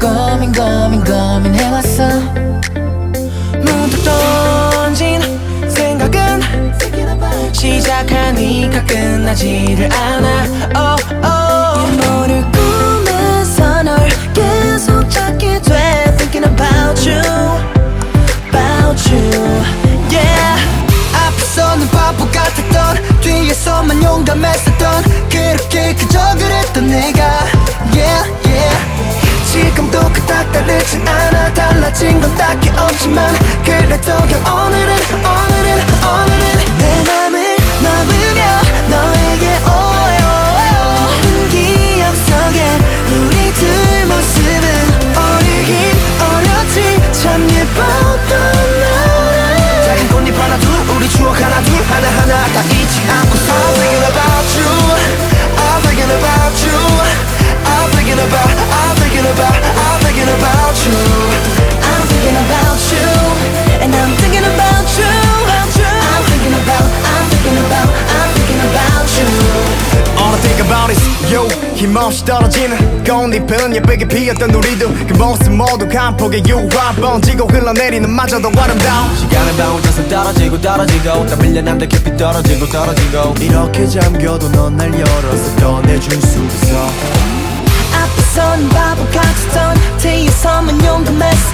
고민 고민 고민해왔어. 문득 던진 생각은 시작하니까 끝나지를 않아. Oh, oh. 모를 꿈에서 널 계속 찾게 돼. Thinking about you About you Yeah. 앞서는 바보 같았던 뒤에서만 용감했었던. 그렇게 그저 그랬던 내가 Yeah yeah. You 힘없이 떨어지는 꽃잎은 예쁘게 피었던 우리도 그 모습 모두 간폭의 유화 번지고 흘러내리는 마저도 아름다운 시간은 다 혼자서 떨어지고 떨어지고 땀 흘려남들 깊이 떨어지고 떨어지고 이렇게 잠겨도 넌 날 열어서 꺼내줄 수 있어. 앞에선 바보 같았던 뒤에서만 용감했었